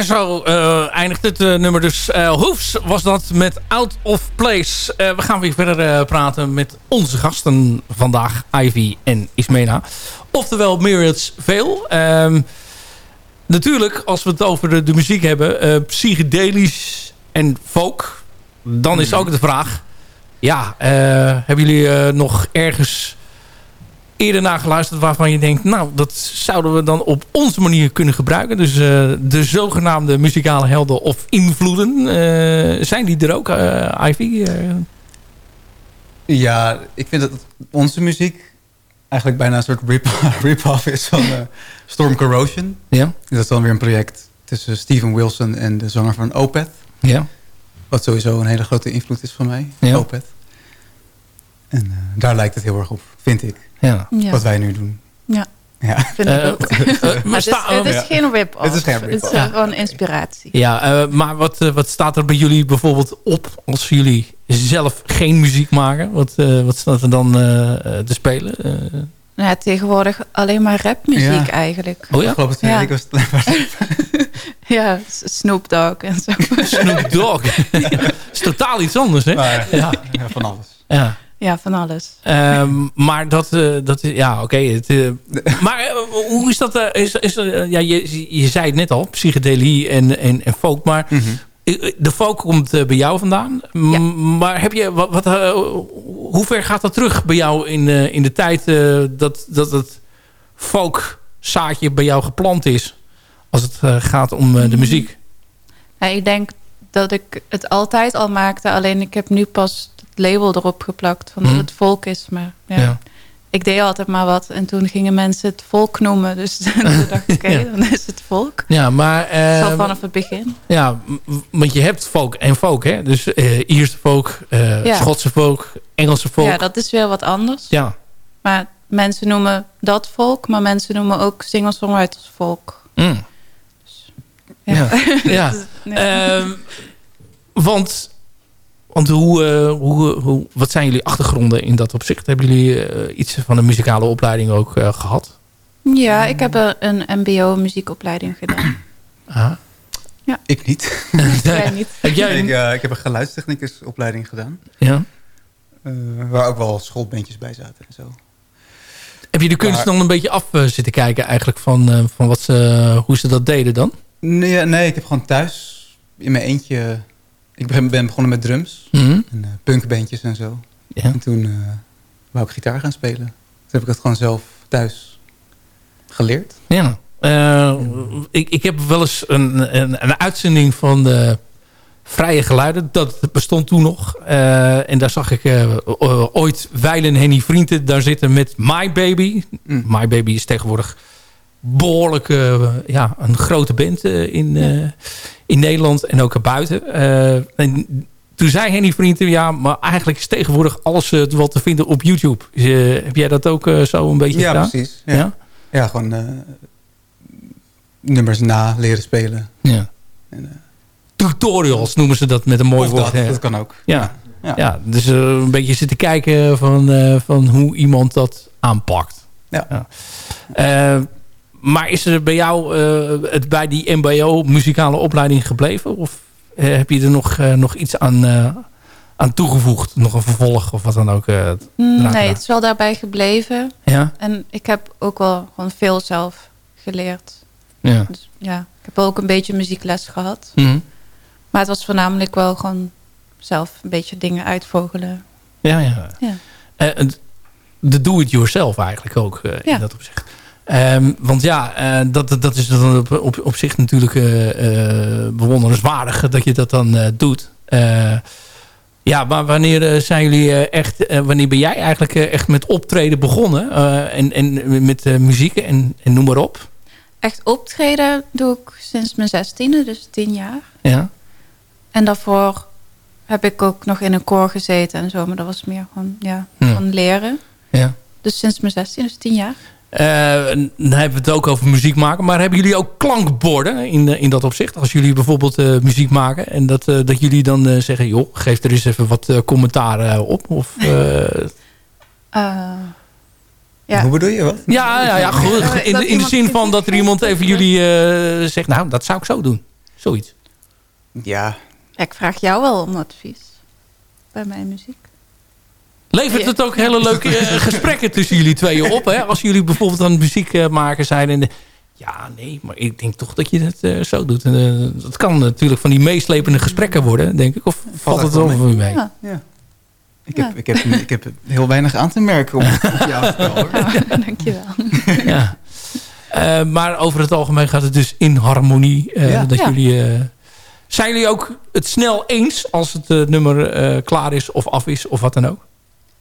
[SPEAKER 5] Zo eh, eindigt het eh, nummer dus. Uh, Hoefs was dat met Out of Place. we gaan weer verder praten met onze gasten vandaag. Ivy en Ismena. Oftewel Myriads Veel. Ehm, natuurlijk, als we het over de, de muziek hebben. psychedelisch en folk. Dan is ook de vraag... Ja, hebben jullie nog ergens eerder naar geluisterd waarvan je denkt... nou, dat zouden we dan op onze manier kunnen gebruiken. Dus uh, de zogenaamde muzikale helden of invloeden. Uh, zijn die er ook, uh, Ivy?
[SPEAKER 7] Ja, ik vind dat onze muziek eigenlijk bijna een soort [LAUGHS] rip-off rip is van Storm Corrosion.
[SPEAKER 5] Ja.
[SPEAKER 7] Dat is dan weer een project tussen Steven Wilson en de zanger van Opeth.
[SPEAKER 5] Ja.
[SPEAKER 7] Wat sowieso een hele grote invloed is van mij,
[SPEAKER 5] ja.
[SPEAKER 7] Opeth. En daar lijkt het heel erg op, vind ik.
[SPEAKER 5] Ja.
[SPEAKER 7] Wat wij nu doen.
[SPEAKER 6] Ja.
[SPEAKER 7] Ja.
[SPEAKER 6] Vind ik ook. maar het is, geen.
[SPEAKER 7] Het is geen
[SPEAKER 6] Het is gewoon inspiratie.
[SPEAKER 5] Ja, uh, maar wat, uh, wat staat er bij jullie bijvoorbeeld op als jullie zelf geen muziek maken? Wat, uh, wat staat er dan te spelen?
[SPEAKER 6] Nou ja, tegenwoordig alleen maar rapmuziek ja. eigenlijk.
[SPEAKER 5] Oh ja?
[SPEAKER 7] Afgelopen twee
[SPEAKER 6] ja.
[SPEAKER 7] was [LAUGHS] het [LAUGHS]
[SPEAKER 6] Ja, Snoop Dogg en zo. [LAUGHS]
[SPEAKER 5] Snoop Dogg. ja. Is totaal iets anders, hè?
[SPEAKER 7] Maar, ja. van alles.
[SPEAKER 5] Ja.
[SPEAKER 6] Ja, van alles.
[SPEAKER 5] Um, maar dat, uh, dat ja, oké. Okay, uh, [LAUGHS] maar uh, hoe is dat? is, is, ja, je, je zei het net al, psychedelie en, en, en folk. Maar
[SPEAKER 7] mm -hmm.
[SPEAKER 5] de folk komt bij jou vandaan.
[SPEAKER 6] Ja.
[SPEAKER 5] Maar heb je, wat, wat, hoe ver gaat dat terug bij jou in, in de tijd dat, dat het folk zaadje bij jou geplant is? Als het gaat om de muziek.
[SPEAKER 6] Ja, ik denk dat ik het altijd al maakte. Alleen ik heb nu pas label erop geplakt van dat het volk is. Maar ja,
[SPEAKER 5] Ja.
[SPEAKER 6] ik deed altijd maar wat. En toen gingen mensen het volk noemen. Dus [LAUGHS] toen dacht ik, oké,
[SPEAKER 5] Ja.
[SPEAKER 6] dan is het volk.
[SPEAKER 5] Ja, maar...
[SPEAKER 6] Zo
[SPEAKER 5] eh,
[SPEAKER 6] vanaf het begin.
[SPEAKER 5] Ja, want je hebt folk en folk, hè? Dus eh Ierse folk, eh,
[SPEAKER 6] Ja.
[SPEAKER 5] Schotse folk, Engelse folk.
[SPEAKER 6] Ja, dat is weer wat anders.
[SPEAKER 5] Ja.
[SPEAKER 6] Maar mensen noemen dat volk. Maar mensen noemen ook singer-songwriters volk.
[SPEAKER 5] Mm.
[SPEAKER 6] Ja.
[SPEAKER 5] Ja. [LAUGHS] ja.
[SPEAKER 6] Ja.
[SPEAKER 5] Ehm, want want hoe, eh, hoe, hoe, wat zijn jullie achtergronden in dat opzicht? Hebben jullie eh, iets van een muzikale opleiding ook eh, gehad?
[SPEAKER 6] ja, ik heb een mbo-muziekopleiding gedaan. [CLEARS THROAT]
[SPEAKER 5] Ah.
[SPEAKER 7] Ik niet. [LAUGHS]
[SPEAKER 6] Jij [LAUGHS] niet.
[SPEAKER 5] Heb jij
[SPEAKER 7] ik, eh, heb een geluidstechnicusopleiding gedaan.
[SPEAKER 5] ja?
[SPEAKER 7] eh, waar ook wel schoolbandjes bij zaten en zo.
[SPEAKER 5] Heb je de kunst
[SPEAKER 7] Maar-
[SPEAKER 5] dan een beetje af zitten kijken eigenlijk van, eh, van wat ze, hoe ze dat deden dan?
[SPEAKER 7] Nee, nee, ik heb gewoon thuis in mijn eentje... Ik ben, ben begonnen met drums
[SPEAKER 5] Mhm.
[SPEAKER 7] en uh, punkbandjes en zo.
[SPEAKER 5] Ja.
[SPEAKER 7] En toen eh, wou ik gitaar gaan spelen. Toen heb ik het gewoon zelf thuis geleerd.
[SPEAKER 5] Ja. Eh, ik, ik heb wel eens een, een, een uitzending van de Vrije Geluiden. Dat bestond toen nog. Eh, en daar zag ik eh, ooit Weilen Henny Vrienden daar zitten met My Baby.
[SPEAKER 7] Mm.
[SPEAKER 5] My Baby is tegenwoordig behoorlijk eh, ja, een grote band eh, in, eh, in Nederland en ook erbuiten. Eh, en toen zei Henny Vrienden, ja, maar eigenlijk is tegenwoordig alles wel te vinden op YouTube. Heb jij dat ook zo een beetje
[SPEAKER 7] Ja,
[SPEAKER 5] gedaan?
[SPEAKER 7] precies. Ja,
[SPEAKER 5] Ja?
[SPEAKER 7] ja? gewoon nummers na leren spelen.
[SPEAKER 5] Ja.
[SPEAKER 7] En,
[SPEAKER 5] Tutorials noemen ze dat met een mooi
[SPEAKER 7] of
[SPEAKER 5] woord.
[SPEAKER 7] dat, dat kan ook.
[SPEAKER 5] Ja.
[SPEAKER 7] Ja.
[SPEAKER 5] Ja, dus een beetje zitten kijken van, van hoe iemand dat aanpakt.
[SPEAKER 7] Ja.
[SPEAKER 5] Eh, maar is er bij jou eh, het bij die mbo muzikale opleiding gebleven? Of eh, heb je er nog, eh, nog iets aan, aan toegevoegd? Nog een vervolg of wat dan ook?
[SPEAKER 6] Mm, nee, het is wel daarbij gebleven.
[SPEAKER 5] ja?
[SPEAKER 6] En ik heb ook wel gewoon veel zelf geleerd.
[SPEAKER 5] Ja.
[SPEAKER 6] Dus ja, ik heb ook een beetje muziekles gehad.
[SPEAKER 5] Mhm.
[SPEAKER 6] Maar het was voornamelijk wel gewoon zelf een beetje dingen uitvogelen.
[SPEAKER 5] Ja, ja.
[SPEAKER 6] Ja.
[SPEAKER 5] Het- de do-it-yourself eigenlijk ook
[SPEAKER 6] Ja.
[SPEAKER 5] in dat opzicht. Ehm, want ja, eh, dat, dat- is dan op, op, op zich natuurlijk eh, eh, bewonderenswaardig dat je dat dan doet. Ja, maar wanneer zijn jullie echt, wanneer ben jij eigenlijk echt met optreden begonnen? En, en met muziek en, en noem maar op.
[SPEAKER 6] Echt optreden doe ik sinds mijn zestiende, dus tien jaar.
[SPEAKER 5] Ja.
[SPEAKER 6] En daarvoor heb ik ook nog in een koor gezeten en zo. Maar dat was meer gewoon, ja,
[SPEAKER 5] Ja.
[SPEAKER 6] van leren.
[SPEAKER 5] ja.
[SPEAKER 6] Dus sinds mijn zestiende, dus tien jaar.
[SPEAKER 5] Eh, dan hebben we het ook over muziek maken. Maar hebben jullie ook klankborden in, eh, in dat opzicht? Als jullie bijvoorbeeld eh, muziek maken. En dat, eh, dat jullie dan eh, zeggen... joh, geef er eens even wat eh, commentaar op. Of, eh,
[SPEAKER 6] Eh, ja.
[SPEAKER 7] Hoe bedoel je wat?
[SPEAKER 5] ja, ja, ja, goed. In, de- in de zin van dat er iemand even jullie eh, zegt... nou, dat zou ik zo doen. Zoiets.
[SPEAKER 7] Ja,
[SPEAKER 6] Ik vraag jou wel om advies bij mijn muziek.
[SPEAKER 5] Levert het ook hele leuke eh, [LAUGHS] gesprekken tussen jullie tweeën op? Hè? Als jullie bijvoorbeeld aan het muziek maken zijn. En de- ja, nee, maar ik denk toch dat je het eh, zo doet. En, eh, dat kan natuurlijk van die meeslepende gesprekken worden, denk ik. Of valt het
[SPEAKER 7] wel
[SPEAKER 5] wel
[SPEAKER 7] mee.
[SPEAKER 5] mee?
[SPEAKER 6] Ja.
[SPEAKER 7] ja. Ik heb, ik, heb, ik heb heel weinig aan te merken op, op jouw spel, hoor.
[SPEAKER 6] Dankjewel.
[SPEAKER 5] ja. Eh, maar over het algemeen gaat het dus in harmonie. eh,
[SPEAKER 7] Ja.
[SPEAKER 5] dat
[SPEAKER 6] Ja.
[SPEAKER 5] jullie, eh, zijn jullie ook het snel eens als het nummer eh, klaar is of af is of wat dan ook?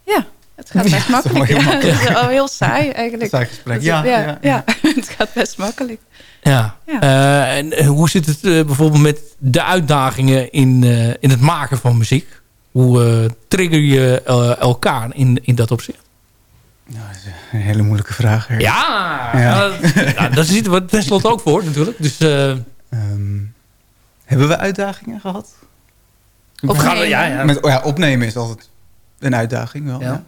[SPEAKER 6] Ja, het gaat best makkelijk. Ja, het is al heel saai eigenlijk.
[SPEAKER 7] Saai gesprek.
[SPEAKER 6] Dat-
[SPEAKER 7] Ja,
[SPEAKER 6] ja,
[SPEAKER 7] ja,
[SPEAKER 6] ja. [LAUGHS] het gaat best makkelijk.
[SPEAKER 5] Ja.
[SPEAKER 6] Ja.
[SPEAKER 5] Eh, en eh, hoe zit het eh, bijvoorbeeld met de uitdagingen in, eh, in het maken van muziek? Hoe eh, trigger je elkaar in, in dat opzicht?
[SPEAKER 7] Nou, dat is een hele moeilijke vraag. Her.
[SPEAKER 5] Ja,
[SPEAKER 7] Ja.
[SPEAKER 5] ja daar zitten we tenslotte ook voor natuurlijk. Dus eh,
[SPEAKER 7] Ehm, hebben we uitdagingen gehad?
[SPEAKER 6] Of
[SPEAKER 5] gaan we- ja,
[SPEAKER 6] hè?
[SPEAKER 5] ja.
[SPEAKER 7] Met, oh ja, opnemen is altijd een uitdaging wel.
[SPEAKER 5] Ja.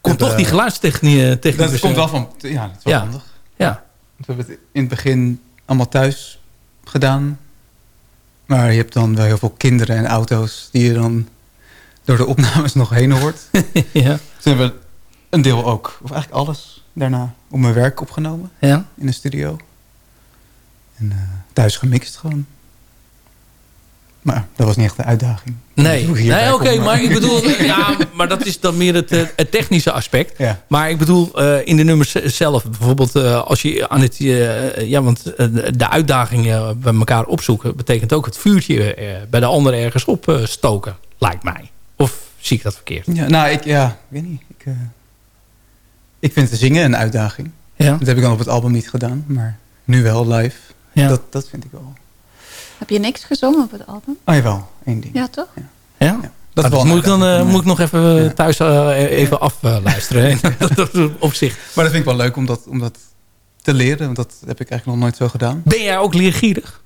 [SPEAKER 5] Komt toch die
[SPEAKER 7] eh,
[SPEAKER 5] geluidstechniek technicus,
[SPEAKER 7] Dat komt
[SPEAKER 5] eh,
[SPEAKER 7] wel van... Ja, dat is wel
[SPEAKER 5] Ja.
[SPEAKER 7] handig.
[SPEAKER 5] Ja.
[SPEAKER 7] We hebben het in het begin allemaal thuis gedaan. Maar je hebt dan wel heel veel kinderen en auto's... die je dan door de opnames [LAUGHS] nog heen hoort. [LAUGHS]
[SPEAKER 5] ja.
[SPEAKER 7] Toen hebben we een deel ook, of eigenlijk alles, daarna op mijn werk opgenomen.
[SPEAKER 5] Ja.
[SPEAKER 7] In de studio. En eh, thuis gemixt gewoon. Maar dat was niet echt de uitdaging.
[SPEAKER 5] Nee, nee oké, maar ik bedoel, [LAUGHS] ja, maar dat is dan meer het, eh, het technische aspect.
[SPEAKER 7] Ja.
[SPEAKER 5] Maar ik bedoel, eh, in de nummers zelf, bijvoorbeeld eh, als je aan het, eh, ja, want eh, de uitdagingen bij elkaar opzoeken, betekent ook het vuurtje eh, bij de ander ergens opstoken, lijkt mij. Of zie ik dat verkeerd?
[SPEAKER 7] Ja, nou, ik, ja, ik weet niet. Ik, eh, ik vind zingen een uitdaging.
[SPEAKER 5] Ja,
[SPEAKER 7] Dat heb ik dan op het album niet gedaan, maar nu wel live.
[SPEAKER 5] ja.
[SPEAKER 7] Dat, dat vind ik wel.
[SPEAKER 6] Heb je niks gezongen op het album?
[SPEAKER 7] Oh jawel, één ding.
[SPEAKER 6] Ja, toch?
[SPEAKER 5] ja?
[SPEAKER 7] Dat, wel een
[SPEAKER 5] moet, ik dan, eh, moet ik nog even
[SPEAKER 7] Ja.
[SPEAKER 5] thuis eh, even afluisteren. [LAUGHS] [LAUGHS] dat, dat op zich.
[SPEAKER 7] Maar dat vind ik wel leuk om dat, om dat te leren. Want dat heb ik eigenlijk nog nooit zo gedaan.
[SPEAKER 5] Ben jij ook leergierig?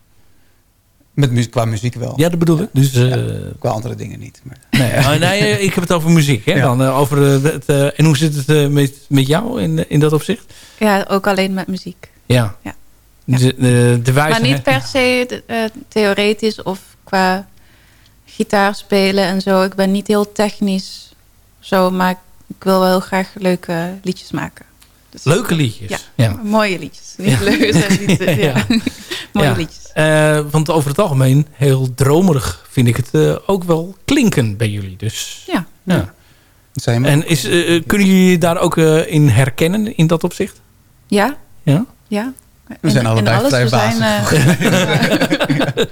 [SPEAKER 7] Met muziek, qua muziek wel.
[SPEAKER 5] Ja, dat bedoel ik. Dus, eh,
[SPEAKER 7] Qua andere dingen niet. Maar.
[SPEAKER 5] Nee, [LAUGHS] oh, nee, eh, ik heb het over muziek. Hè?
[SPEAKER 7] Ja.
[SPEAKER 5] Dan, eh, over, eh, het, eh, en hoe zit het eh, met, met jou in, in dat opzicht?
[SPEAKER 6] Ja, ook alleen met muziek.
[SPEAKER 5] Ja.
[SPEAKER 6] Ja.
[SPEAKER 5] De, de, de wijze,
[SPEAKER 6] Maar niet per se de- eh, theoretisch of qua gitaar spelen en zo. Ik ben niet heel technisch zo, maar ik wil wel heel graag leuke liedjes maken. Dus-
[SPEAKER 5] Leuke liedjes.
[SPEAKER 6] Ja.
[SPEAKER 5] Ja.
[SPEAKER 6] Mooie liedjes. Niet
[SPEAKER 5] Ja.
[SPEAKER 6] leuke, [LAUGHS] zijn niet, ja.
[SPEAKER 5] Ja. [LAUGHS]
[SPEAKER 6] Mooie
[SPEAKER 5] Ja.
[SPEAKER 6] liedjes.
[SPEAKER 5] Eh, want over het algemeen, heel dromerig vind ik het eh, ook wel klinken bij jullie. Dus,
[SPEAKER 6] Ja.
[SPEAKER 5] ja.
[SPEAKER 7] Maar.
[SPEAKER 5] En is, eh, kunnen jullie daar ook eh, in herkennen in dat opzicht?
[SPEAKER 6] Ja,
[SPEAKER 5] Ja?
[SPEAKER 6] ja.
[SPEAKER 7] We zijn allebei vrij
[SPEAKER 6] zijn, eh, [LAUGHS]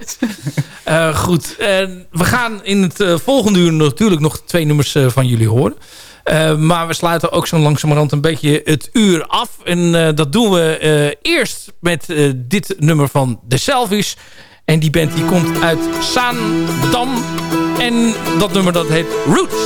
[SPEAKER 5] Eh, goed, En we gaan in het eh, volgende uur natuurlijk nog twee nummers eh, van jullie horen. Eh, maar we sluiten ook zo langzamerhand een beetje het uur af. En eh, dat doen we eh, eerst met eh, dit nummer van The Selfish. En die band die komt uit Zaandam. En dat nummer dat heet Roots.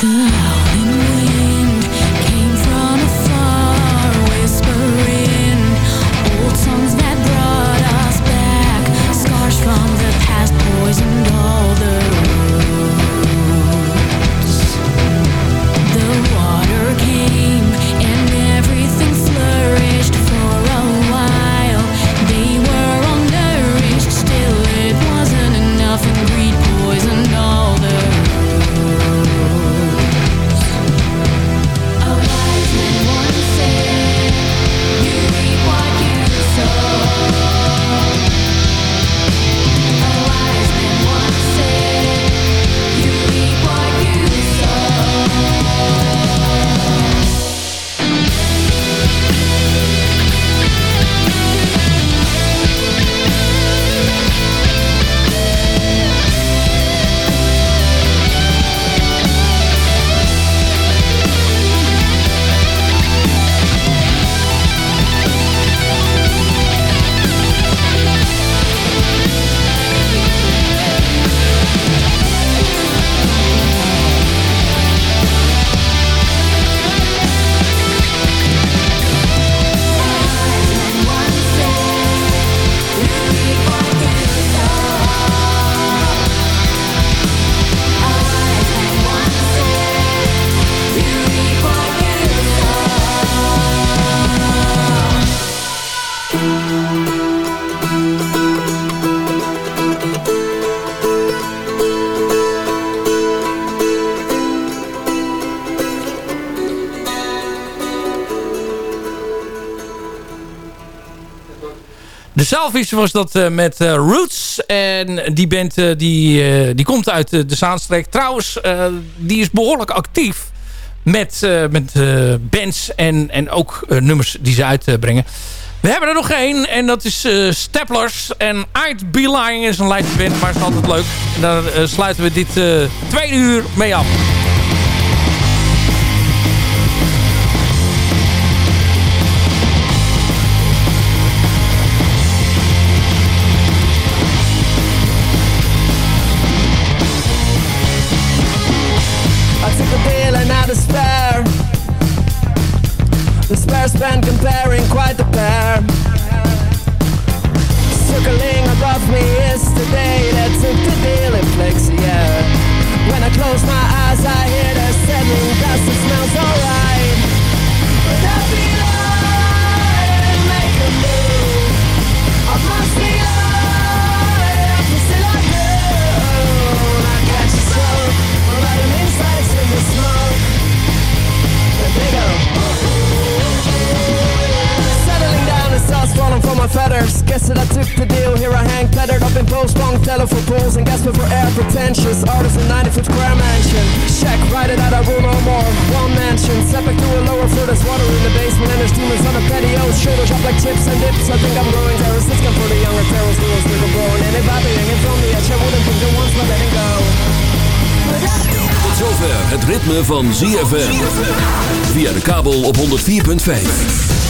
[SPEAKER 9] the
[SPEAKER 5] De Salvies was dat eh, met eh, Roots. En die band eh, die, die komt uit de Zaanstreek. Trouwens, die is behoorlijk actief met, met bands en, en ook nummers die ze uitbrengen. We hebben er nog één en dat is Staplers. En I'd Be Lying is een live band, maar is altijd leuk. En daar sluiten we dit tweede uur mee af.
[SPEAKER 4] Despair's been comparing quite the pair. Circling above me is the day that took the deal in Flexia. When I close my eyes, I hear the settling dust. It smells alright. But I feel from my feathers. Guess that I took the deal. Here I hang, tethered up in post, long telephone poles, and gasping for air. Pretentious artist in 90 foot square mansion. Check, write it out, I rule no more. One mansion, step back to a lower floor. There's water in the basement, and there's demons on the patio. Shoulders drop like chips and dips. I think I'm growing terrorist. This come for the younger terrors, girls, nigga blowing. And if I be hanging from the edge, I wouldn't think the ones but letting go.
[SPEAKER 2] Tot zover het ritme van ZFM. Via de kabel op 104.5.